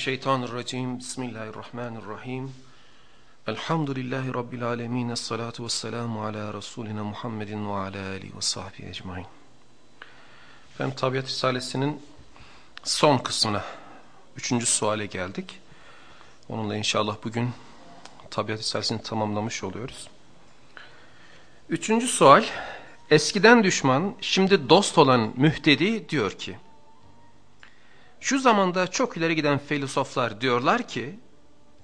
Mineşşeytanirracim. Bismillahirrahmanirrahim. Elhamdülillahi Rabbil alemin. Esselatu vesselamu ala Resulina Muhammedin ve ala alihi ve sahbihi ecmain. Efendim Tabiat Risalesi'nin son kısmına, üçüncü suale geldik. Onunla inşallah bugün Tabiat Risalesi'ni tamamlamış oluyoruz. Üçüncü sual, eskiden düşman, şimdi dost olan mühtedi diyor ki, şu zamanda çok ileri giden filozoflar diyorlar ki,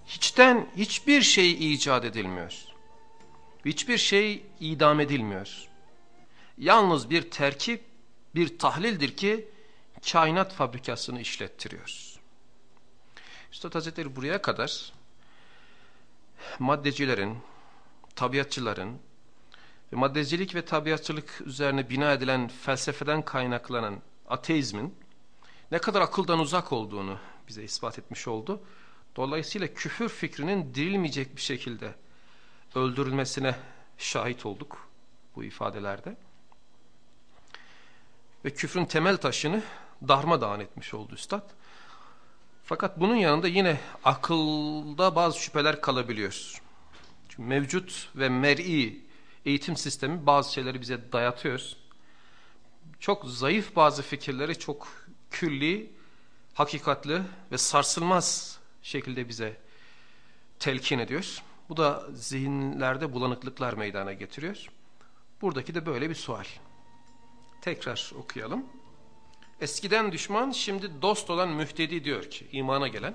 hiçten hiçbir şey icat edilmiyor. Hiçbir şey idam edilmiyor. Yalnız bir terkip, bir tahlildir ki, kainat fabrikasını işlettiriyor. Üstad Hazretleri buraya kadar, maddecilerin, tabiatçıların, ve maddecilik ve tabiatçılık üzerine bina edilen felsefeden kaynaklanan ateizmin, ne kadar akıldan uzak olduğunu bize ispat etmiş oldu. Dolayısıyla küfür fikrinin dirilmeyecek bir şekilde öldürülmesine şahit olduk bu ifadelerde. Ve küfrün temel taşını darmadağın etmiş oldu üstad. Fakat bunun yanında yine akılda bazı şüpheler kalabiliyor. Çünkü mevcut ve mer'i eğitim sistemi bazı şeyleri bize dayatıyor. Çok zayıf bazı fikirleri çok külli, hakikatli ve sarsılmaz şekilde bize telkin ediyor. Bu da zihinlerde bulanıklıklar meydana getiriyor. Buradaki de böyle bir sual. Tekrar okuyalım. Eskiden düşman şimdi dost olan mühtedi diyor ki imana gelen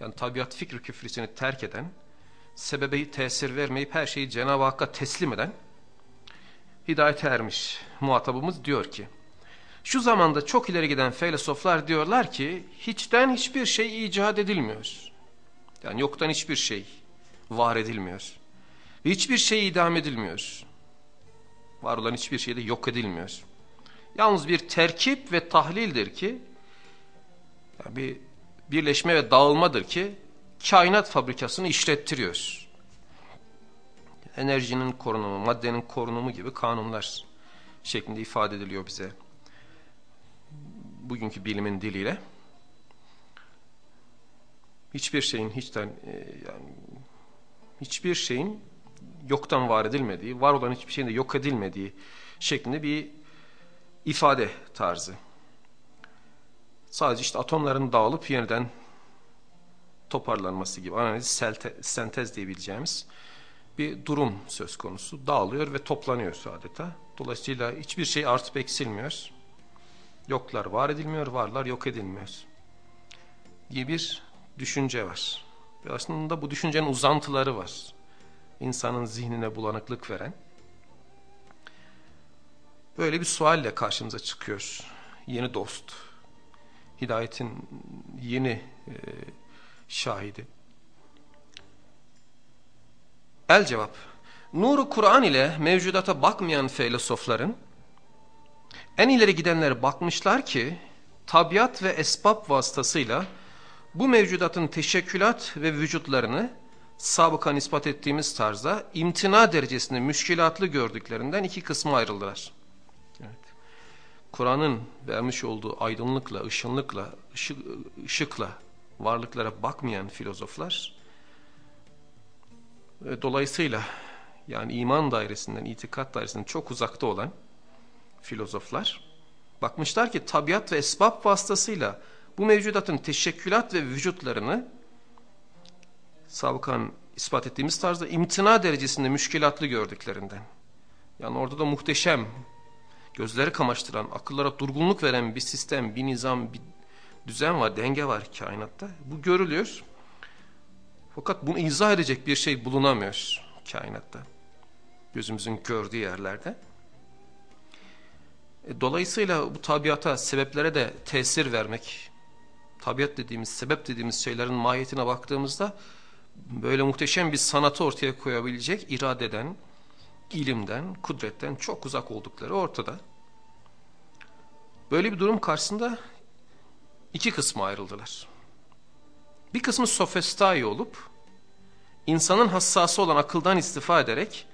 yani tabiat fikri küfrisini terk eden sebebe tesir vermeyip her şeyi Cenab-ı Hakk'a teslim eden hidayete ermiş muhatabımız diyor ki şu zamanda çok ileri giden filozoflar diyorlar ki hiçten hiçbir şey icat edilmiyor. Yani yoktan hiçbir şey var edilmiyor. Hiçbir şey idam edilmiyor. Var olan hiçbir şey de yok edilmiyor. Yalnız bir terkip ve tahlildir ki yani bir birleşme ve dağılmadır ki kainat fabrikasını işlettiriyor. Enerjinin korunumu, maddenin korunumu gibi kanunlar şeklinde ifade ediliyor bize bugünkü bilimin diliyle hiçbir şeyin hiçten e, yani hiçbir şeyin yoktan var edilmediği, var olan hiçbir şeyin de yok edilmediği şeklinde bir ifade tarzı. Sadece işte atomların dağılıp yeniden toparlanması gibi analiz sentez diyebileceğimiz bir durum söz konusu. Dağılıyor ve toplanıyor adeta. Dolayısıyla hiçbir şey artıp eksilmiyor. Yoklar var edilmiyor, varlar yok edilmiyor. Diye bir düşünce var. Ve aslında bu düşüncenin uzantıları var. İnsanın zihnine bulanıklık veren. Böyle bir sualle karşımıza çıkıyor. Yeni dost. Hidayetin yeni e, şahidi. El cevap. Nuru Kur'an ile mevcudata bakmayan filozofların en ileri gidenler bakmışlar ki tabiat ve esbab vasıtasıyla bu mevcudatın teşekkülat ve vücutlarını sabıkan ispat ettiğimiz tarzda imtina derecesinde müşkilatlı gördüklerinden iki kısma ayrıldılar. Evet. Kur'an'ın vermiş olduğu aydınlıkla, ışınlıkla, ışık, ışıkla varlıklara bakmayan filozoflar dolayısıyla yani iman dairesinden, itikat dairesinden çok uzakta olan filozoflar bakmışlar ki tabiat ve esbab vasıtasıyla bu mevcudatın teşekkülat ve vücutlarını sabıkan ispat ettiğimiz tarzda imtina derecesinde müşkilatlı gördüklerinden. Yani orada da muhteşem, gözleri kamaştıran, akıllara durgunluk veren bir sistem, bir nizam, bir düzen var, denge var kainatta. Bu görülüyor. Fakat bunu izah edecek bir şey bulunamıyor kainatta. Gözümüzün gördüğü yerlerde. E, dolayısıyla bu tabiata, sebeplere de tesir vermek, tabiat dediğimiz, sebep dediğimiz şeylerin mahiyetine baktığımızda böyle muhteşem bir sanatı ortaya koyabilecek iradeden, ilimden, kudretten çok uzak oldukları ortada. Böyle bir durum karşısında iki kısma ayrıldılar. Bir kısmı sofestai olup, insanın hassası olan akıldan istifa ederek,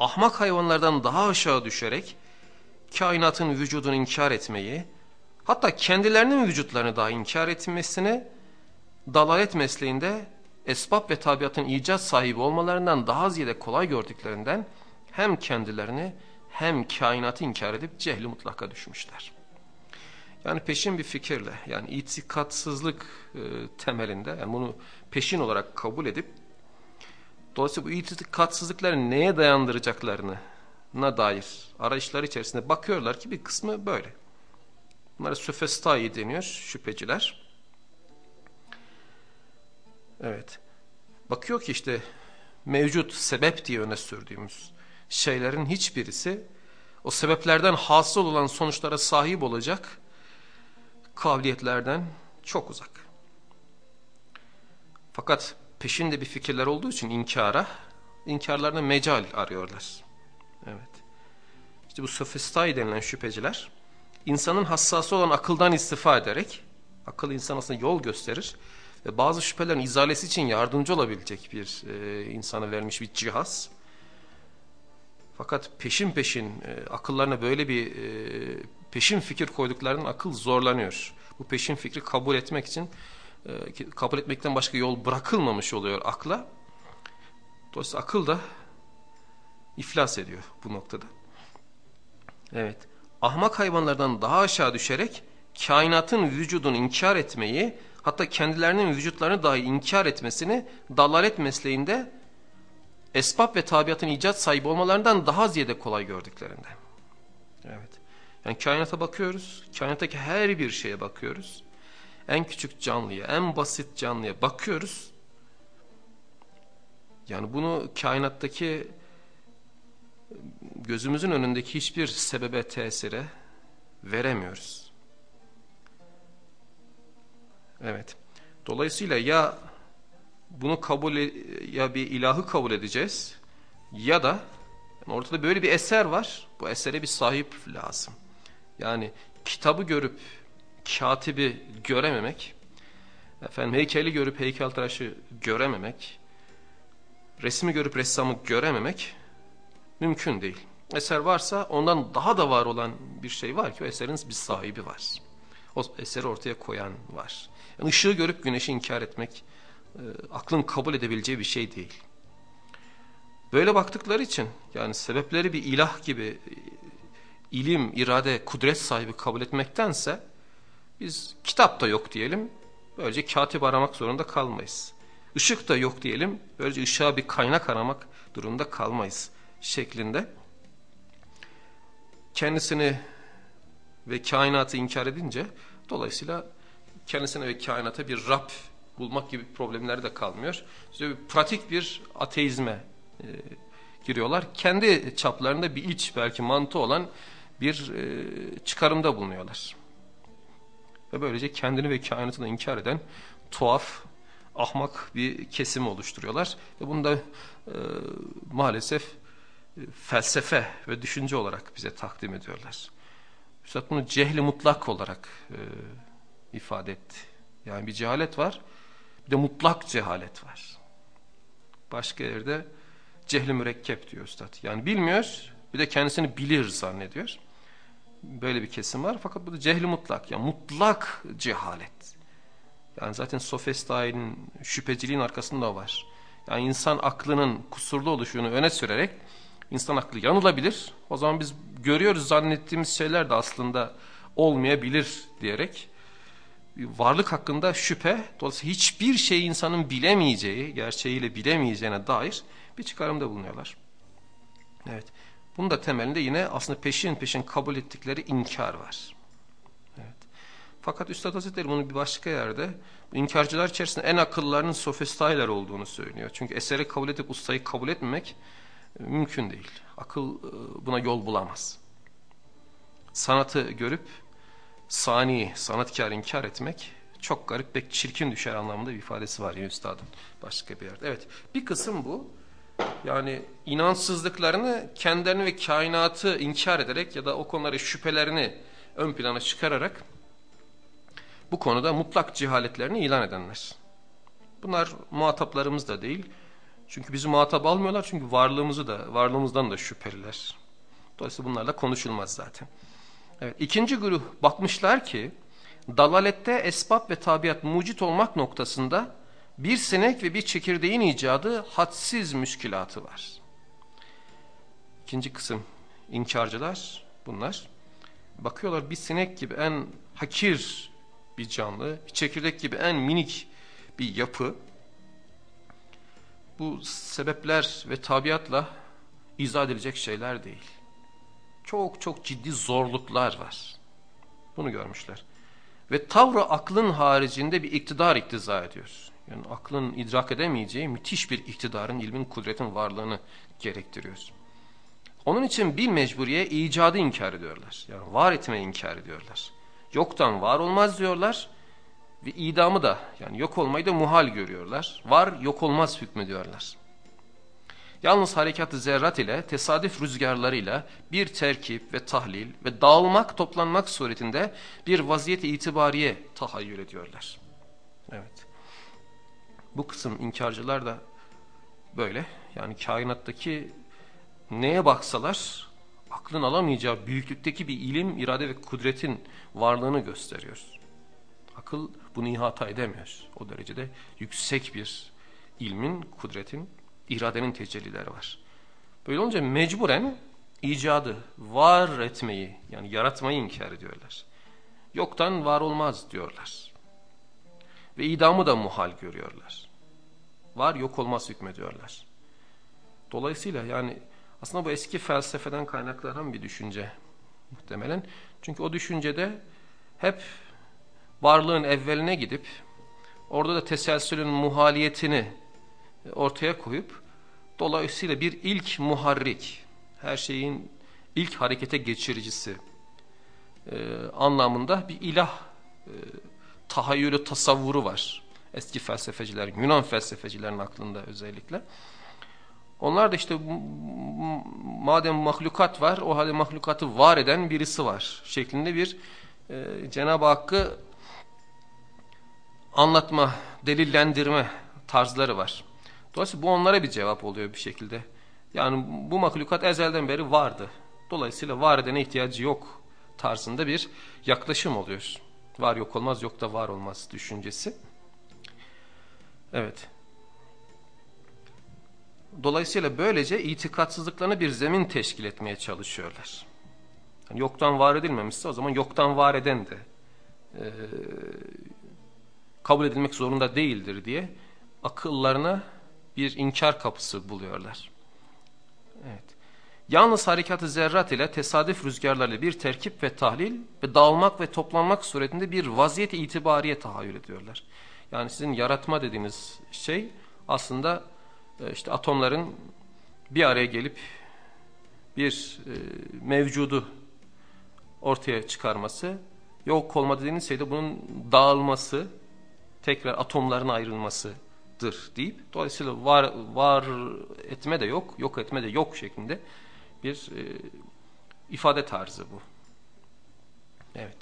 ahmak hayvanlardan daha aşağı düşerek, kainatın vücudunu inkar etmeyi, hatta kendilerinin vücutlarını daha inkar etmesini dalalet mesleğinde esbab ve tabiatın icat sahibi olmalarından daha ziyade kolay gördüklerinden hem kendilerini hem kainatı inkar edip cehli mutlaka düşmüşler. Yani peşin bir fikirle yani itikatsızlık e, temelinde yani bunu peşin olarak kabul edip dolayısıyla bu itikatsızlıkları neye dayandıracaklarını na dair arayışlar içerisinde bakıyorlar ki bir kısmı böyle. Bunlara söfestai deniyor şüpheciler. Evet. Bakıyor ki işte mevcut sebep diye öne sürdüğümüz şeylerin hiçbirisi o sebeplerden hasıl olan sonuçlara sahip olacak kabiliyetlerden çok uzak. Fakat peşinde bir fikirler olduğu için inkara, inkarlarına mecal arıyorlar. Evet. İşte bu sofistai denilen şüpheciler, insanın hassası olan akıldan istifa ederek, akıl insan aslında yol gösterir ve bazı şüphelerin izalesi için yardımcı olabilecek bir e, insana vermiş bir cihaz. Fakat peşin peşin e, akıllarına böyle bir e, peşin fikir koyduklarının akıl zorlanıyor. Bu peşin fikri kabul etmek için e, kabul etmekten başka yol bırakılmamış oluyor akla. Dolayısıyla akıl da iflas ediyor bu noktada. Evet. Ahmak hayvanlardan daha aşağı düşerek kainatın vücudunu inkar etmeyi hatta kendilerinin vücutlarını dahi inkar etmesini dalalet mesleğinde esbab ve tabiatın icat sahibi olmalarından daha ziyade kolay gördüklerinden. Evet. Yani kainata bakıyoruz. Kainattaki her bir şeye bakıyoruz. En küçük canlıya, en basit canlıya bakıyoruz. Yani bunu kainattaki gözümüzün önündeki hiçbir sebebe tesire veremiyoruz. Evet. Dolayısıyla ya bunu kabul e, ya bir ilahı kabul edeceğiz ya da ortada böyle bir eser var. Bu esere bir sahip lazım. Yani kitabı görüp katibi görememek, efendim heykeli görüp heykeltıraşı görememek, resmi görüp ressamı görememek mümkün değil. Eser varsa ondan daha da var olan bir şey var ki o eserin bir sahibi var. O eseri ortaya koyan var. Yani ışığı görüp güneşi inkar etmek e, aklın kabul edebileceği bir şey değil. Böyle baktıkları için yani sebepleri bir ilah gibi ilim, irade, kudret sahibi kabul etmektense biz kitap da yok diyelim. Böylece katip aramak zorunda kalmayız. Işık da yok diyelim. Böylece ışığa bir kaynak aramak durumunda kalmayız şeklinde. Kendisini ve kainatı inkar edince dolayısıyla kendisine ve kainata bir Rab bulmak gibi problemleri de kalmıyor. İşte bir pratik bir ateizme e, giriyorlar. Kendi çaplarında bir iç belki mantı olan bir e, çıkarımda bulunuyorlar. Ve böylece kendini ve kainatını inkar eden tuhaf, ahmak bir kesim oluşturuyorlar. Ve bunu da e, maalesef felsefe ve düşünce olarak bize takdim ediyorlar. Üstad bunu cehli mutlak olarak e, ifade etti. Yani bir cehalet var, bir de mutlak cehalet var. Başka yerde cehli mürekkep diyor Üstad. Yani bilmiyor, bir de kendisini bilir zannediyor. Böyle bir kesim var. Fakat bu da cehli mutlak. Yani mutlak cehalet. Yani zaten sofistayın şüpheciliğin arkasında var. Yani insan aklının kusurlu oluşunu öne sürerek insan aklı yanılabilir. O zaman biz görüyoruz zannettiğimiz şeyler de aslında olmayabilir diyerek varlık hakkında şüphe, dolayısıyla hiçbir şeyi insanın bilemeyeceği, gerçeğiyle bilemeyeceğine dair bir çıkarımda bulunuyorlar. Evet. Bunun da temelinde yine aslında peşin peşin kabul ettikleri inkar var. Evet. Fakat Üstad Hazretleri bunu bir başka yerde inkarcılar içerisinde en akıllarının sofistaylar olduğunu söylüyor. Çünkü eseri kabul edip ustayı kabul etmemek e, mümkün değil. Akıl e, buna yol bulamaz. Sanatı görüp sani, sanatkar inkar etmek çok garip ve çirkin düşer anlamında bir ifadesi var ya üstadın başka bir yerde. Evet bir kısım bu. Yani inansızlıklarını kendilerini ve kainatı inkar ederek ya da o konuları şüphelerini ön plana çıkararak bu konuda mutlak cehaletlerini ilan edenler. Bunlar muhataplarımız da değil. Çünkü bizi muhatap almıyorlar çünkü varlığımızı da varlığımızdan da şüpheliler. Dolayısıyla bunlarla konuşulmaz zaten. Evet, ikinci grup bakmışlar ki dalalette esbab ve tabiat mucit olmak noktasında bir sinek ve bir çekirdeğin icadı hadsiz müşkilatı var. İkinci kısım inkarcılar bunlar. Bakıyorlar bir sinek gibi en hakir bir canlı, bir çekirdek gibi en minik bir yapı. Bu sebepler ve tabiatla izah edilecek şeyler değil. Çok çok ciddi zorluklar var. Bunu görmüşler. Ve tavrı aklın haricinde bir iktidar iktiza ediyor. Yani aklın idrak edemeyeceği müthiş bir iktidarın, ilmin, kudretin varlığını gerektiriyor. Onun için bir mecburiye icadı inkar ediyorlar. Yani var etmeyi inkar ediyorlar. Yoktan var olmaz diyorlar ve idamı da yani yok olmayı da muhal görüyorlar. Var yok olmaz hükmediyorlar. Yalnız harekat zerrat ile tesadüf rüzgarlarıyla bir terkip ve tahlil ve dağılmak toplanmak suretinde bir vaziyet itibariye tahayyül ediyorlar. Evet. Bu kısım inkarcılar da böyle. Yani kainattaki neye baksalar aklın alamayacağı büyüklükteki bir ilim, irade ve kudretin varlığını gösteriyor. Akıl bunu ihata edemiyor. O derecede yüksek bir ilmin, kudretin, iradenin tecellileri var. Böyle olunca mecburen icadı, var etmeyi yani yaratmayı inkar ediyorlar. Yoktan var olmaz diyorlar. Ve idamı da muhal görüyorlar. Var yok olmaz hükmediyorlar. Dolayısıyla yani aslında bu eski felsefeden kaynaklanan bir düşünce muhtemelen. Çünkü o düşüncede hep varlığın evveline gidip orada da teselsülün muhaliyetini ortaya koyup dolayısıyla bir ilk muharrik her şeyin ilk harekete geçiricisi e, anlamında bir ilah e, tahayyülü tasavvuru var. Eski felsefeciler, Yunan felsefecilerin aklında özellikle. Onlar da işte madem mahlukat var o halde mahlukatı var eden birisi var şeklinde bir e, Cenab-ı Hakk'ı anlatma, delillendirme tarzları var. Dolayısıyla bu onlara bir cevap oluyor bir şekilde. Yani bu mahlukat ezelden beri vardı. Dolayısıyla var edene ihtiyacı yok tarzında bir yaklaşım oluyor. Var yok olmaz yok da var olmaz düşüncesi. Evet. Dolayısıyla böylece itikatsızlıklarına bir zemin teşkil etmeye çalışıyorlar. Yani yoktan var edilmemişse o zaman yoktan var eden de e, kabul edilmek zorunda değildir diye akıllarına bir inkar kapısı buluyorlar. Evet. Yalnız harekatı zerrat ile tesadüf rüzgarlarıyla bir terkip ve tahlil ve dağılmak ve toplanmak suretinde bir vaziyet itibariye tahayyül ediyorlar. Yani sizin yaratma dediğiniz şey aslında e, işte atomların bir araya gelip bir e, mevcudu ortaya çıkarması, yok olma dediğiniz şey de bunun dağılması, tekrar atomların ayrılmasıdır deyip dolayısıyla var, var etme de yok, yok etme de yok şeklinde bir e, ifade tarzı bu. Evet.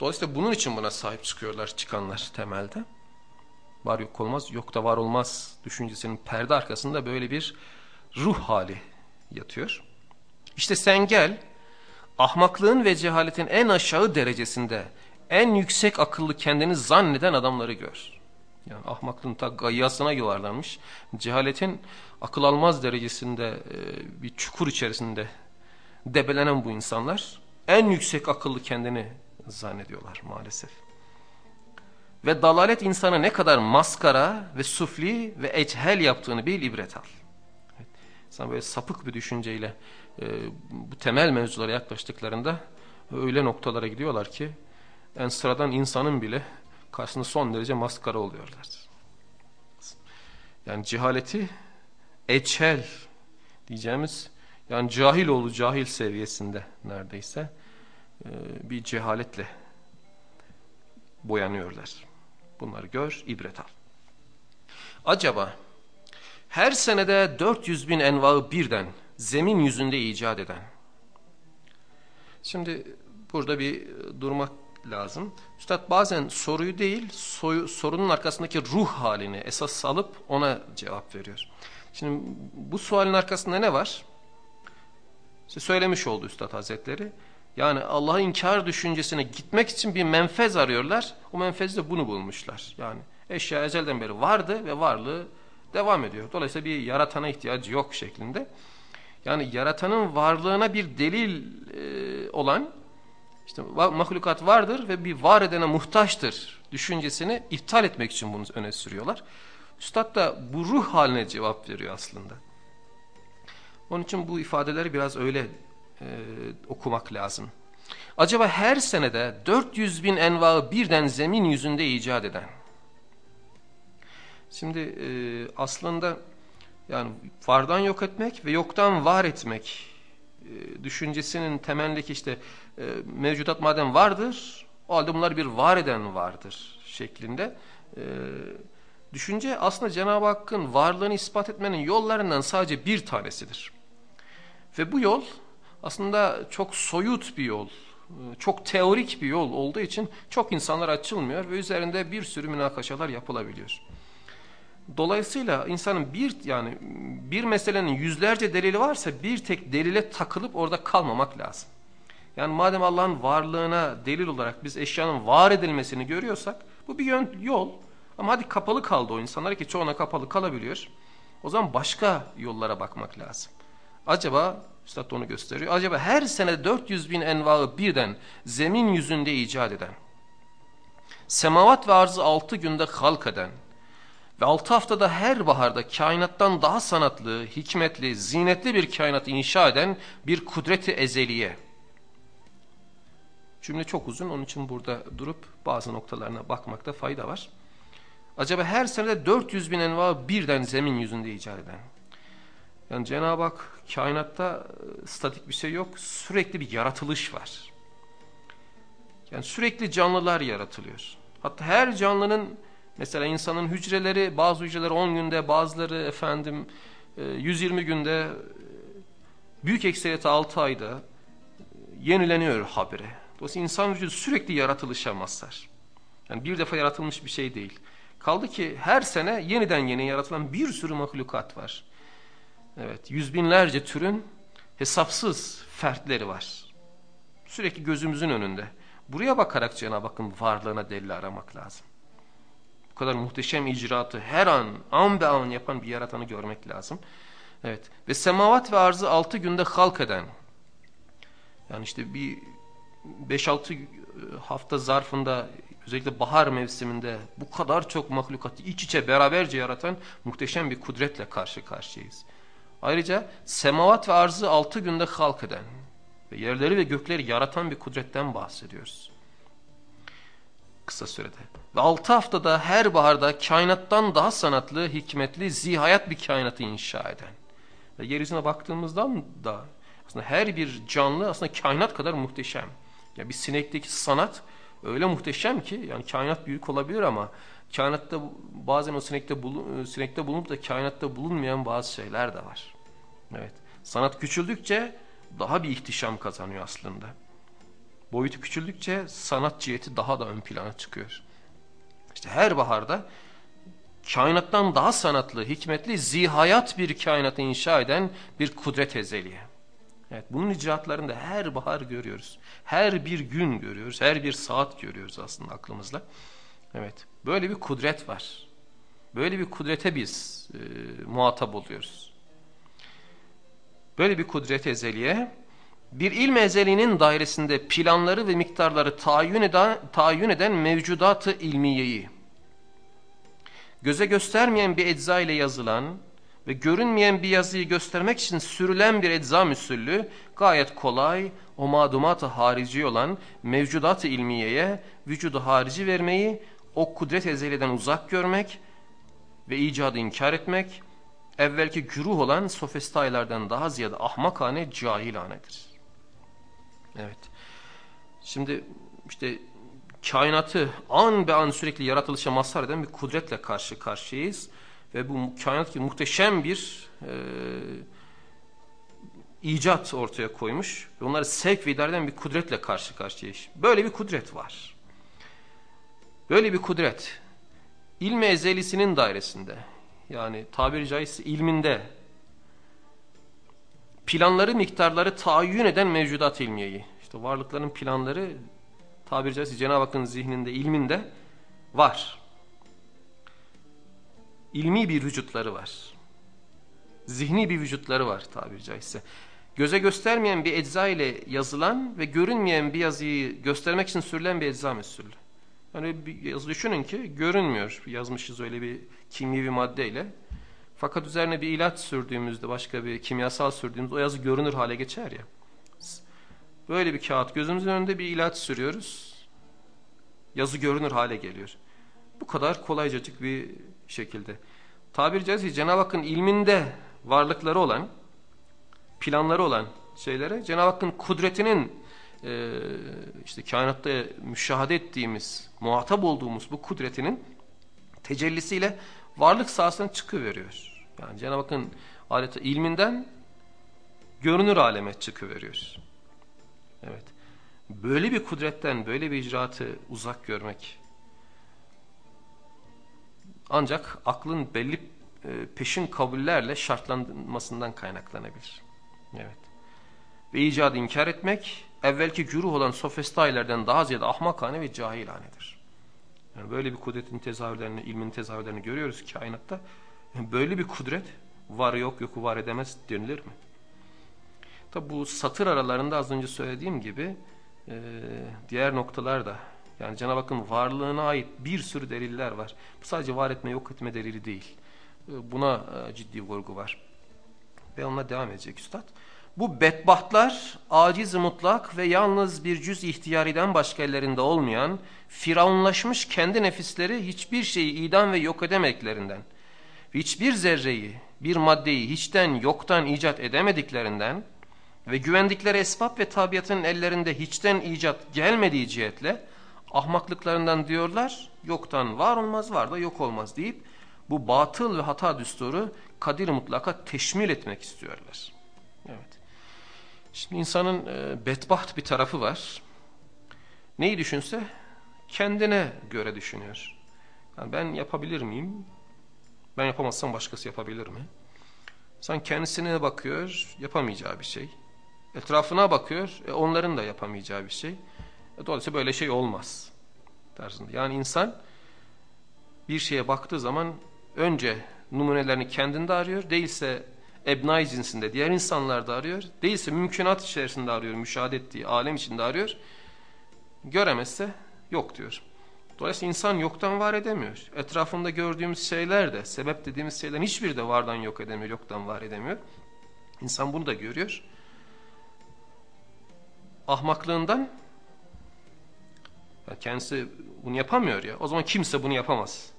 Dolayısıyla bunun için buna sahip çıkıyorlar çıkanlar temelde. Var yok olmaz, yok da var olmaz düşüncesinin perde arkasında böyle bir ruh hali yatıyor. İşte sen gel, ahmaklığın ve cehaletin en aşağı derecesinde en yüksek akıllı kendini zanneden adamları gör. Yani ahmaklığın ta gayyasına yuvarlanmış, cehaletin akıl almaz derecesinde e, bir çukur içerisinde debelenen bu insanlar en yüksek akıllı kendini zannediyorlar maalesef. Ve dalalet insana ne kadar maskara ve sufli ve echel yaptığını bil ibret al. Evet. Sen böyle sapık bir düşünceyle e, bu temel mevzulara yaklaştıklarında öyle noktalara gidiyorlar ki en sıradan insanın bile karşısında son derece maskara oluyorlar. Yani cehaleti echel diyeceğimiz yani cahil oğlu cahil seviyesinde neredeyse e, bir cehaletle boyanıyorlar. Bunları gör, ibret al. Acaba her senede 400 bin envaı birden zemin yüzünde icat eden. Şimdi burada bir durmak lazım. Üstad bazen soruyu değil soyu, sorunun arkasındaki ruh halini esas alıp ona cevap veriyor. Şimdi bu sualin arkasında ne var? İşte söylemiş oldu Üstad Hazretleri. Yani Allah'ı inkar düşüncesine gitmek için bir menfez arıyorlar. O menfezde bunu bulmuşlar. Yani eşya ezelden beri vardı ve varlığı devam ediyor. Dolayısıyla bir yaratana ihtiyacı yok şeklinde. Yani yaratanın varlığına bir delil e, olan işte mahlukat vardır ve bir var edene muhtaçtır düşüncesini iptal etmek için bunu öne sürüyorlar. Üstad da bu ruh haline cevap veriyor aslında. Onun için bu ifadeleri biraz öyle e, okumak lazım. Acaba her senede 400 bin envaı birden zemin yüzünde icat eden. Şimdi e, aslında yani vardan yok etmek ve yoktan var etmek düşüncesinin temendeki işte e, mevcudat madem vardır o halde bunlar bir var eden vardır şeklinde e, düşünce aslında Cenab-ı Hakk'ın varlığını ispat etmenin yollarından sadece bir tanesidir. Ve bu yol aslında çok soyut bir yol, çok teorik bir yol olduğu için çok insanlar açılmıyor ve üzerinde bir sürü münakaşalar yapılabiliyor. Dolayısıyla insanın bir yani bir meselenin yüzlerce delili varsa bir tek delile takılıp orada kalmamak lazım. Yani madem Allah'ın varlığına delil olarak biz eşyanın var edilmesini görüyorsak bu bir yön, yol. Ama hadi kapalı kaldı o insanlar ki çoğuna kapalı kalabiliyor. O zaman başka yollara bakmak lazım. Acaba Üstad onu gösteriyor. Acaba her sene 400 bin envağı birden zemin yüzünde icat eden, semavat ve arzı 6 günde halk eden ve 6 haftada her baharda kainattan daha sanatlı, hikmetli, zinetli bir kainat inşa eden bir kudreti ezeliye. Cümle çok uzun onun için burada durup bazı noktalarına bakmakta fayda var. Acaba her senede 400 bin enva birden zemin yüzünde icat eden. Yani Cenab-ı Hak kainatta e, statik bir şey yok. Sürekli bir yaratılış var. Yani sürekli canlılar yaratılıyor. Hatta her canlının mesela insanın hücreleri bazı hücreler 10 günde bazıları efendim 120 e, günde e, büyük ekseriyeti 6 ayda yenileniyor habire. Dolayısıyla insan vücudu sürekli yaratılışa mazhar. Yani bir defa yaratılmış bir şey değil. Kaldı ki her sene yeniden yeni yaratılan bir sürü mahlukat var. Evet, yüz binlerce türün hesapsız fertleri var. Sürekli gözümüzün önünde. Buraya bakarak Cenab-ı Hakk'ın varlığına delil aramak lazım. Kadar muhteşem icraatı her an, an be an yapan bir yaratanı görmek lazım. Evet. Ve semavat ve arzı altı günde halk eden. Yani işte bir beş altı hafta zarfında özellikle bahar mevsiminde bu kadar çok mahlukatı iç içe beraberce yaratan muhteşem bir kudretle karşı karşıyayız. Ayrıca semavat ve arzı altı günde halk eden ve yerleri ve gökleri yaratan bir kudretten bahsediyoruz. Kısa sürede. Ve altı haftada her baharda kainattan daha sanatlı, hikmetli, zihayat bir kainatı inşa eden. Ve yeryüzüne baktığımızda da aslında her bir canlı aslında kainat kadar muhteşem. Ya bir sinekteki sanat öyle muhteşem ki yani kainat büyük olabilir ama kainatta bazen o sinekte, bulun, sinekte bulunup da kainatta bulunmayan bazı şeyler de var. Evet. Sanat küçüldükçe daha bir ihtişam kazanıyor aslında. Boyutu küçüldükçe sanat ciheti daha da ön plana çıkıyor. İşte her baharda kainattan daha sanatlı, hikmetli, zihayat bir kainatı inşa eden bir kudret ezeliye. Evet, bunun icraatlarında her bahar görüyoruz. Her bir gün görüyoruz, her bir saat görüyoruz aslında aklımızla. Evet, böyle bir kudret var. Böyle bir kudrete biz e, muhatap oluyoruz. Böyle bir kudret ezeliye bir ilm ezelinin dairesinde planları ve miktarları tayin eden, tayin eden mevcudatı ilmiyeyi göze göstermeyen bir ecza ile yazılan ve görünmeyen bir yazıyı göstermek için sürülen bir ecza müsüllü gayet kolay o madumat-ı harici olan mevcudat-ı ilmiyeye vücudu harici vermeyi o kudret ezeliden uzak görmek ve icadı inkar etmek evvelki güruh olan sofistaylardan daha ziyade ahmakane, cahilanedir. Evet. Şimdi işte kainatı an be an sürekli yaratılışa mazhar eden bir kudretle karşı karşıyayız. Ve bu kainat ki muhteşem bir e, icat ortaya koymuş. Ve onları sevk ve idare eden bir kudretle karşı karşıyayız. Böyle bir kudret var. Böyle bir kudret ilmi ezelisinin dairesinde yani tabiri caizse ilminde planları miktarları tayin eden mevcudat ilmiyeyi. İşte varlıkların planları tabiri caizse Cenab-ı Hakk'ın zihninde, ilminde var. İlmi bir vücutları var. Zihni bir vücutları var tabiri caizse. Göze göstermeyen bir ecza ile yazılan ve görünmeyen bir yazıyı göstermek için sürülen bir ecza mesulü. Yani bir yazı düşünün ki görünmüyor. Yazmışız öyle bir kimyevi maddeyle. Fakat üzerine bir ilaç sürdüğümüzde, başka bir kimyasal sürdüğümüzde o yazı görünür hale geçer ya. Böyle bir kağıt gözümüzün önünde bir ilaç sürüyoruz. Yazı görünür hale geliyor. Bu kadar kolaycacık bir şekilde. Tabiri caizse Cenab-ı Hakk'ın ilminde varlıkları olan, planları olan şeylere Cenab-ı Hakk'ın kudretinin e, işte kainatta müşahede ettiğimiz, muhatap olduğumuz bu kudretinin tecellisiyle varlık sahasına çıkıveriyor. Yani Cenab-ı Hakk'ın adeta ilminden görünür aleme çıkıveriyor. Evet. Böyle bir kudretten, böyle bir icraatı uzak görmek ancak aklın belli e, peşin kabullerle şartlanmasından kaynaklanabilir. Evet. Ve icadı inkar etmek evvelki güruh olan sofistaylerden daha ziyade ahmakane ve cahilanedir. Yani böyle bir kudretin tezahürlerini, ilmin tezahürlerini görüyoruz kainatta. Yani böyle bir kudret var yok yoku var edemez denilir mi? Tabi bu satır aralarında az önce söylediğim gibi e, diğer noktalar da yani Cenab-ı Hakk'ın varlığına ait bir sürü deliller var. Bu sadece var etme yok etme delili değil. E, buna e, ciddi vurgu var. Ve onunla devam edecek Üstad. Bu bedbahtlar aciz mutlak ve yalnız bir cüz ihtiyariden başka ellerinde olmayan, firavunlaşmış kendi nefisleri hiçbir şeyi idam ve yok edemediklerinden, hiçbir zerreyi, bir maddeyi hiçten yoktan icat edemediklerinden ve güvendikleri esbab ve tabiatın ellerinde hiçten icat gelmediği cihetle ahmaklıklarından diyorlar, yoktan var olmaz, var da yok olmaz deyip bu batıl ve hata düsturu kadir mutlaka teşmil etmek istiyorlar. Evet. Şimdi insanın e, bedbaht bir tarafı var. Neyi düşünse kendine göre düşünüyor. Yani ben yapabilir miyim? Ben yapamazsam başkası yapabilir mi? İnsan kendisine bakıyor, yapamayacağı bir şey. Etrafına bakıyor, e, onların da yapamayacağı bir şey. E, dolayısıyla böyle şey olmaz. Tarzında. Yani insan bir şeye baktığı zaman önce numunelerini kendinde arıyor. Değilse ebnai cinsinde diğer insanlarda arıyor. Değilse mümkünat içerisinde arıyor, müşahede ettiği alem içinde arıyor. Göremezse yok diyor. Dolayısıyla insan yoktan var edemiyor. Etrafında gördüğümüz şeyler de, sebep dediğimiz şeylerin hiçbiri de vardan yok edemiyor, yoktan var edemiyor. İnsan bunu da görüyor. Ahmaklığından yani kendisi bunu yapamıyor ya. O zaman kimse bunu yapamaz.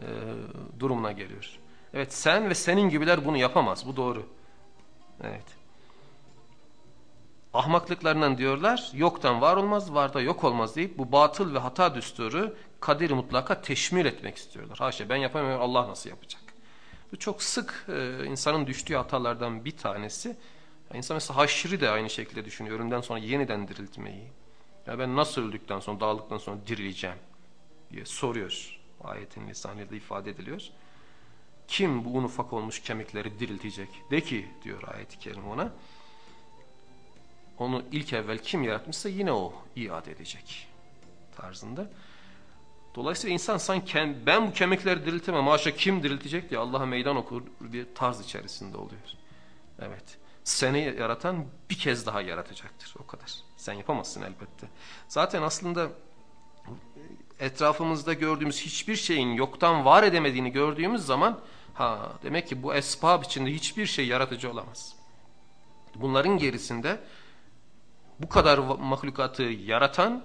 E, durumuna geliyor. Evet sen ve senin gibiler bunu yapamaz. Bu doğru. Evet. Ahmaklıklarından diyorlar yoktan var olmaz, var da yok olmaz deyip bu batıl ve hata düsturu kadir mutlaka teşmil etmek istiyorlar. Haşa ben yapamıyorum Allah nasıl yapacak? Bu çok sık e, insanın düştüğü hatalardan bir tanesi. İnsan mesela haşri de aynı şekilde düşünüyor. Ölümden sonra yeniden diriltmeyi. Ya ben nasıl öldükten sonra, dağıldıktan sonra dirileceğim diye soruyor. Ayetin lisanıyla ifade ediliyor. Kim bu un ufak olmuş kemikleri diriltecek? De ki diyor ayet-i kerim ona. Onu ilk evvel kim yaratmışsa yine o iade edecek tarzında. Dolayısıyla insan sanki ben bu kemikleri diriltemem haşa kim diriltecek diye Allah'a meydan okur bir tarz içerisinde oluyor. Evet. Seni yaratan bir kez daha yaratacaktır. O kadar. Sen yapamazsın elbette. Zaten aslında etrafımızda gördüğümüz hiçbir şeyin yoktan var edemediğini gördüğümüz zaman Ha, demek ki bu esbab içinde hiçbir şey yaratıcı olamaz. Bunların gerisinde bu kadar mahlukatı yaratan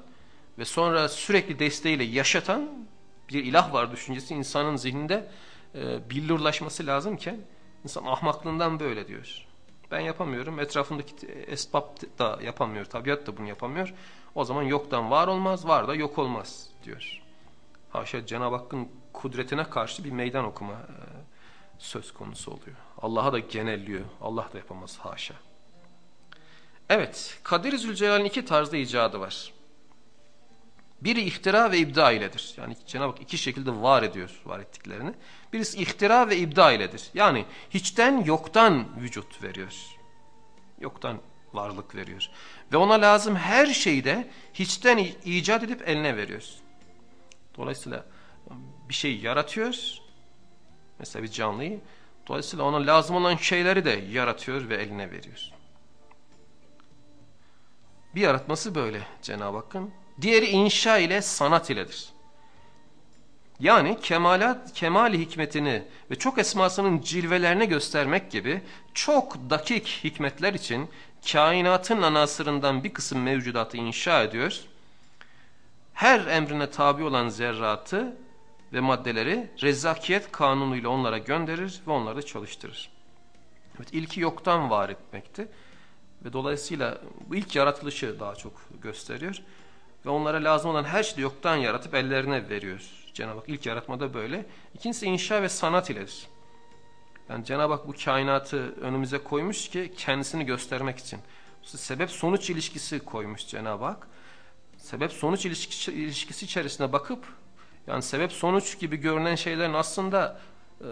ve sonra sürekli desteğiyle yaşatan bir ilah var düşüncesi insanın zihninde e, billurlaşması lazımken insan ahmaklığından böyle diyor. Ben yapamıyorum. Etrafındaki esbab da yapamıyor. Tabiat da bunu yapamıyor. O zaman yoktan var olmaz, var da yok olmaz diyor. Haşa Cenab-ı Hakk'ın kudretine karşı bir meydan okuma e, söz konusu oluyor. Allah'a da genelliyor. Allah da yapamaz haşa. Evet, Kadir-i Zülcelal'in iki tarzda icadı var. Biri ihtira ve ibda iledir. Yani Cenab-ı Hak iki şekilde var ediyor var ettiklerini. Birisi ihtira ve ibda iledir. Yani hiçten yoktan vücut veriyor. Yoktan varlık veriyor. Ve ona lazım her şeyi de hiçten icat edip eline veriyoruz. Dolayısıyla bir şey yaratıyoruz. Mesela bir canlıyı. Dolayısıyla ona lazım olan şeyleri de yaratıyor ve eline veriyor. Bir yaratması böyle Cenab-ı Hakk'ın. Diğeri inşa ile sanat iledir. Yani kemalat, kemali hikmetini ve çok esmasının cilvelerini göstermek gibi çok dakik hikmetler için kainatın anasırından bir kısım mevcudatı inşa ediyor. Her emrine tabi olan zerratı ve maddeleri rezzakiyet kanunuyla onlara gönderir ve onları da çalıştırır. Evet, ilki yoktan var etmekti. Ve dolayısıyla bu ilk yaratılışı daha çok gösteriyor. Ve onlara lazım olan her şeyi yoktan yaratıp ellerine veriyor. Cenab-ı Hak ilk yaratmada böyle. İkincisi inşa ve sanat iledir. Yani Cenab-ı Hak bu kainatı önümüze koymuş ki kendisini göstermek için. Sebep sonuç ilişkisi koymuş Cenab-ı Hak. Sebep sonuç ilişkisi, içerisine bakıp yani sebep sonuç gibi görünen şeylerin aslında e,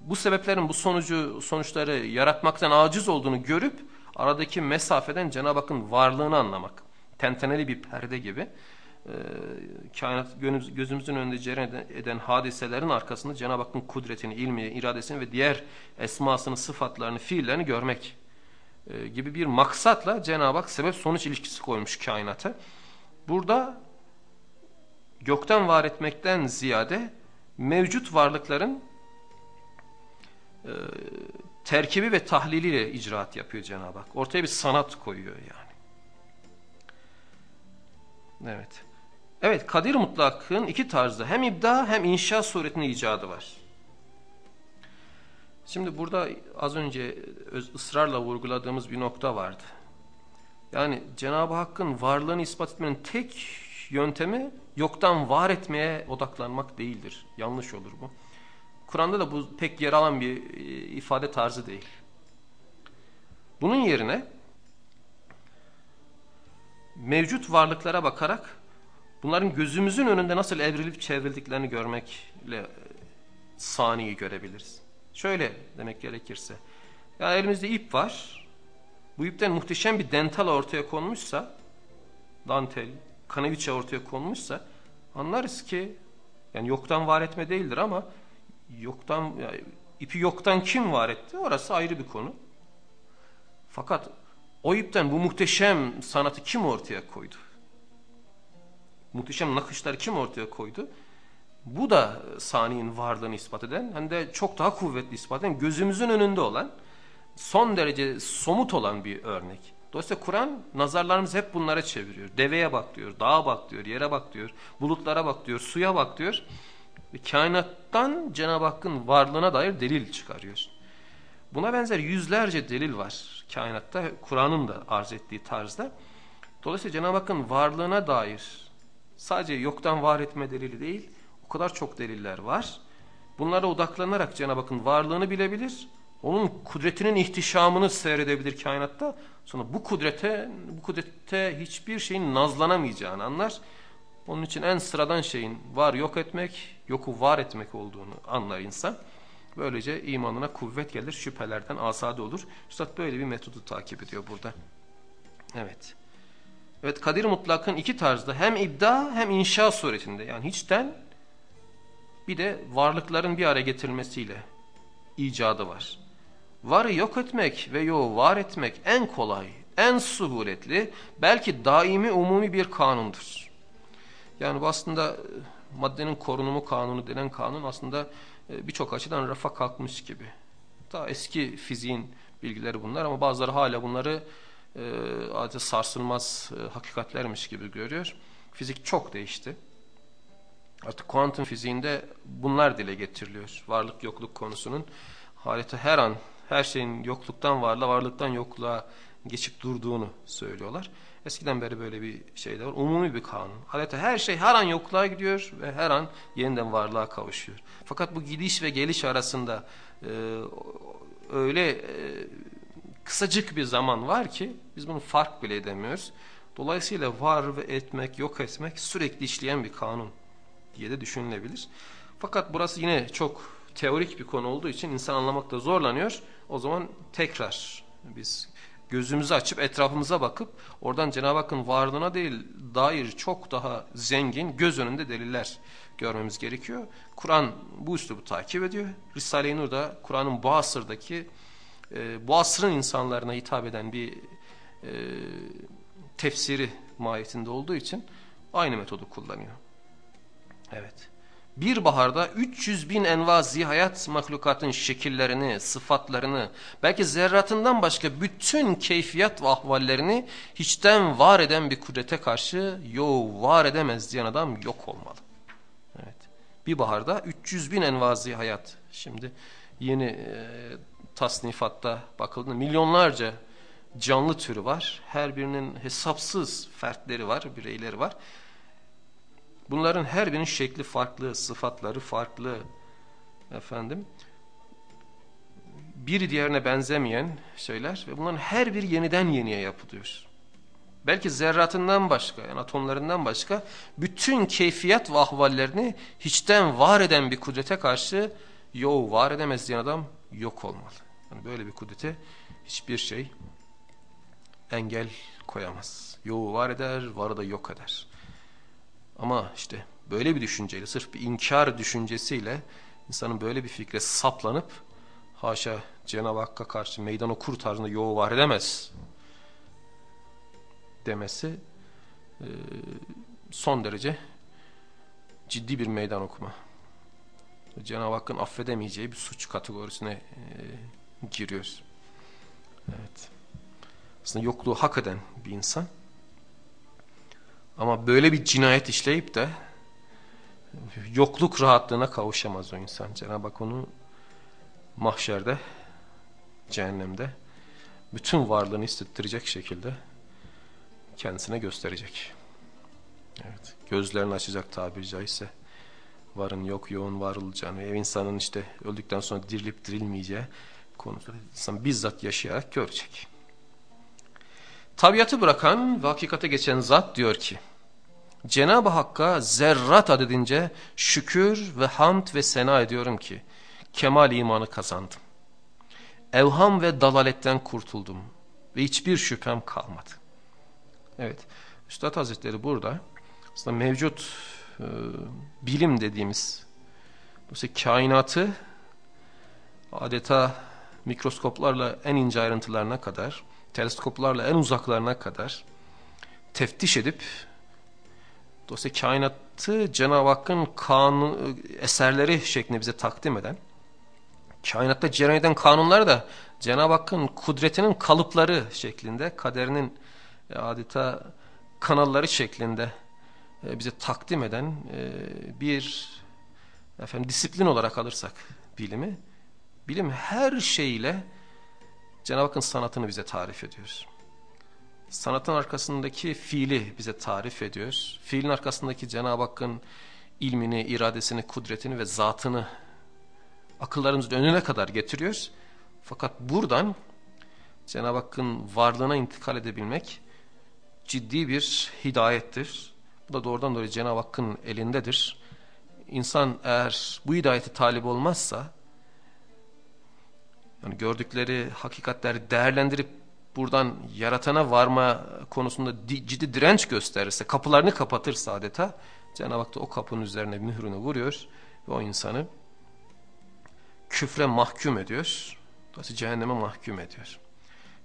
bu sebeplerin bu sonucu sonuçları yaratmaktan aciz olduğunu görüp aradaki mesafeden Cenab-ı Hakk'ın varlığını anlamak. Tenteneli bir perde gibi. E, kainat gözümüzün önünde cereyan eden hadiselerin arkasında Cenab-ı Hakk'ın kudretini, ilmini, iradesini ve diğer esmasını, sıfatlarını, fiillerini görmek e, gibi bir maksatla Cenab-ı Hak sebep sonuç ilişkisi koymuş kainata. Burada gökten var etmekten ziyade mevcut varlıkların e, terkibi ve tahliliyle icraat yapıyor Cenab-ı Hak. Ortaya bir sanat koyuyor yani. Evet. Evet Kadir Mutlak'ın iki tarzda hem ibda hem inşa suretinde icadı var. Şimdi burada az önce ısrarla vurguladığımız bir nokta vardı. Yani Cenab-ı Hakk'ın varlığını ispat etmenin tek yöntemi yoktan var etmeye odaklanmak değildir. Yanlış olur bu. Kur'an'da da bu pek yer alan bir e, ifade tarzı değil. Bunun yerine mevcut varlıklara bakarak bunların gözümüzün önünde nasıl evrilip çevrildiklerini görmekle e, saniyi görebiliriz. Şöyle demek gerekirse. Ya elimizde ip var. Bu ipten muhteşem bir dental ortaya konmuşsa dantel, kanaviçe ortaya konmuşsa anlarız ki yani yoktan var etme değildir ama yoktan yani ipi yoktan kim var etti orası ayrı bir konu. Fakat o ipten bu muhteşem sanatı kim ortaya koydu? Muhteşem nakışları kim ortaya koydu? Bu da saniyin varlığını ispat eden hem de çok daha kuvvetli ispat eden gözümüzün önünde olan son derece somut olan bir örnek. Dolayısıyla Kur'an nazarlarımızı hep bunlara çeviriyor. Deveye bak diyor, dağa bak diyor, yere bak diyor, bulutlara bak diyor, suya bak diyor. Ve kainattan Cenab-ı Hakk'ın varlığına dair delil çıkarıyor. Buna benzer yüzlerce delil var kainatta, Kur'an'ın da arz ettiği tarzda. Dolayısıyla Cenab-ı Hakk'ın varlığına dair sadece yoktan var etme delili değil, o kadar çok deliller var. Bunlara odaklanarak Cenab-ı Hakk'ın varlığını bilebilir, onun kudretinin ihtişamını seyredebilir kainatta. Sonra bu kudrete, bu kudrette hiçbir şeyin nazlanamayacağını anlar. Onun için en sıradan şeyin var yok etmek, yoku var etmek olduğunu anlar insan. Böylece imanına kuvvet gelir, şüphelerden asade olur. Üstad böyle bir metodu takip ediyor burada. Evet. Evet Kadir Mutlak'ın iki tarzda hem ibda hem inşa suretinde yani hiçten bir de varlıkların bir araya getirilmesiyle icadı var. Varı yok etmek ve yoğu var etmek en kolay, en suhuletli, belki daimi umumi bir kanundur. Yani aslında e, maddenin korunumu kanunu denen kanun aslında e, birçok açıdan rafa kalkmış gibi. Daha eski fiziğin bilgileri bunlar ama bazıları hala bunları e, adeta sarsılmaz e, hakikatlermiş gibi görüyor. Fizik çok değişti. Artık kuantum fiziğinde bunlar dile getiriliyor. Varlık yokluk konusunun halete her an her şeyin yokluktan varlığa, varlıktan yokluğa geçip durduğunu söylüyorlar. Eskiden beri böyle bir şey de var. Umumi bir kanun. Adeta her şey her an yokluğa gidiyor ve her an yeniden varlığa kavuşuyor. Fakat bu gidiş ve geliş arasında e, öyle e, kısacık bir zaman var ki biz bunu fark bile edemiyoruz. Dolayısıyla var ve etmek, yok etmek sürekli işleyen bir kanun diye de düşünülebilir. Fakat burası yine çok teorik bir konu olduğu için insan anlamakta zorlanıyor. O zaman tekrar biz Gözümüzü açıp etrafımıza bakıp oradan Cenab-ı Hakk'ın varlığına değil dair çok daha zengin göz önünde deliller görmemiz gerekiyor. Kur'an bu üslubu takip ediyor. Risale-i Nur da Kur'an'ın bu asırdaki e, bu asrın insanlarına hitap eden bir e, tefsiri mahiyetinde olduğu için aynı metodu kullanıyor. Evet. Bir baharda 300 bin enva zihayat mahlukatın şekillerini, sıfatlarını, belki zerratından başka bütün keyfiyat ve ahvallerini hiçten var eden bir kudrete karşı yo var edemez diyen adam yok olmalı. Evet. Bir baharda 300 bin enva zihayat. Şimdi yeni e, tasnifatta bakıldığında milyonlarca canlı türü var. Her birinin hesapsız fertleri var, bireyleri var. Bunların her birinin şekli farklı, sıfatları farklı. Efendim, biri diğerine benzemeyen şeyler ve bunların her biri yeniden yeniye yapılıyor. Belki zerratından başka, yani atomlarından başka bütün keyfiyat ve ahvallerini hiçten var eden bir kudrete karşı yo var edemez diyen adam yok olmalı. Yani böyle bir kudrete hiçbir şey engel koyamaz. Yo var eder, varı da yok eder. Ama işte böyle bir düşünceyle, sırf bir inkar düşüncesiyle insanın böyle bir fikre saplanıp haşa Cenab-ı Hakk'a karşı meydan okur tarzında yo var edemez demesi e, son derece ciddi bir meydan okuma. Cenab-ı Hakk'ın affedemeyeceği bir suç kategorisine e, giriyoruz. Evet. Aslında yokluğu hak eden bir insan ama böyle bir cinayet işleyip de yokluk rahatlığına kavuşamaz o insan. Cenab-ı Hak onu mahşerde, cehennemde bütün varlığını hissettirecek şekilde kendisine gösterecek. Evet, gözlerini açacak tabiri caizse varın yok yoğun varılacağını ev insanın işte öldükten sonra dirilip dirilmeyeceği konusunda insan bizzat yaşayarak görecek. Tabiatı bırakan ve hakikate geçen zat diyor ki Cenab-ı Hakk'a zerrat adedince şükür ve hamd ve sena ediyorum ki kemal imanı kazandım. Evham ve dalaletten kurtuldum ve hiçbir şüphem kalmadı. Evet, Üstad Hazretleri burada aslında mevcut e, bilim dediğimiz dolayısıyla kainatı adeta mikroskoplarla en ince ayrıntılarına kadar, teleskoplarla en uzaklarına kadar teftiş edip Dolayısıyla kainatı Cenab-ı Hakk'ın kanun, eserleri şeklinde bize takdim eden, kainatta cereyan eden kanunlar da Cenab-ı Hakk'ın kudretinin kalıpları şeklinde, kaderinin e, adeta kanalları şeklinde e, bize takdim eden e, bir efendim disiplin olarak alırsak bilimi, bilim her şeyle Cenab-ı Hakk'ın sanatını bize tarif ediyor sanatın arkasındaki fiili bize tarif ediyor. Fiilin arkasındaki Cenab-ı Hakk'ın ilmini, iradesini, kudretini ve zatını akıllarımızın önüne kadar getiriyoruz. Fakat buradan Cenab-ı Hakk'ın varlığına intikal edebilmek ciddi bir hidayettir. Bu da doğrudan doğruya Cenab-ı Hakk'ın elindedir. İnsan eğer bu hidayeti talip olmazsa, yani gördükleri hakikatleri değerlendirip buradan yaratana varma konusunda ciddi direnç gösterirse, kapılarını kapatırsa adeta Cenab-ı Hak da o kapının üzerine mührünü vuruyor ve o insanı küfre mahkum ediyor. Dolayısıyla cehenneme mahkum ediyor.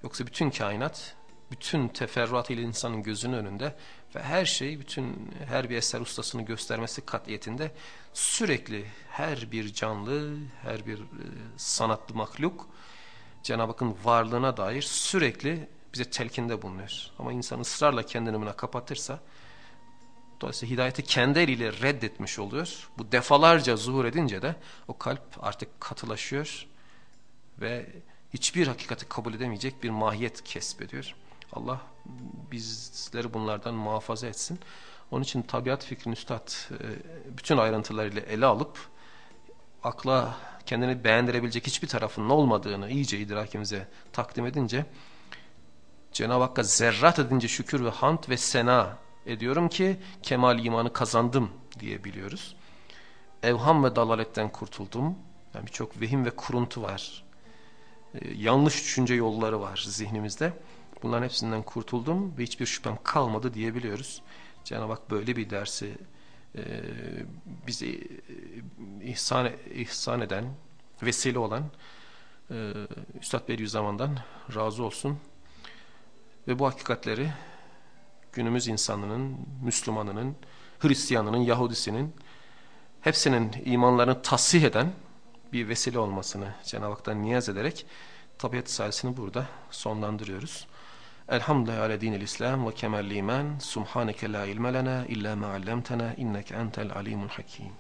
Yoksa bütün kainat, bütün teferruatıyla insanın gözünün önünde ve her şey, bütün her bir eser ustasını göstermesi katiyetinde sürekli her bir canlı, her bir e, sanatlı mahluk Cenab-ı Hakk'ın varlığına dair sürekli bize telkinde bulunuyor. Ama insan ısrarla kendini buna kapatırsa dolayısıyla hidayeti kendi eliyle reddetmiş oluyor. Bu defalarca zuhur edince de o kalp artık katılaşıyor ve hiçbir hakikati kabul edemeyecek bir mahiyet kesbediyor. Allah bizleri bunlardan muhafaza etsin. Onun için tabiat fikrini üstad e, bütün ayrıntılarıyla ele alıp akla kendini beğendirebilecek hiçbir tarafının olmadığını iyice idrakimize takdim edince Cenab-ı Hakk'a zerrat edince şükür ve hamd ve sena ediyorum ki kemal imanı kazandım diyebiliyoruz. Evham ve dalaletten kurtuldum. Yani birçok vehim ve kuruntu var. e, yanlış düşünce yolları var zihnimizde. Bunların hepsinden kurtuldum ve hiçbir şüphem kalmadı diyebiliyoruz. Cenab-ı Hak böyle bir dersi e, bize e, ihsan, ihsan eden, vesile olan e, Üstad Bediüzzaman'dan razı olsun. Ve bu hakikatleri günümüz insanının, Müslümanının, Hristiyanının, Yahudisinin hepsinin imanlarını tasih eden bir vesile olmasını Cenab-ı Hak'tan niyaz ederek tabiat risalesini burada sonlandırıyoruz. الحمد لله على دين الإسلام وكمال الإيمان. سبحانك لا علم لنا إلا ما علمتنا إنك أنت العليم الحكيم.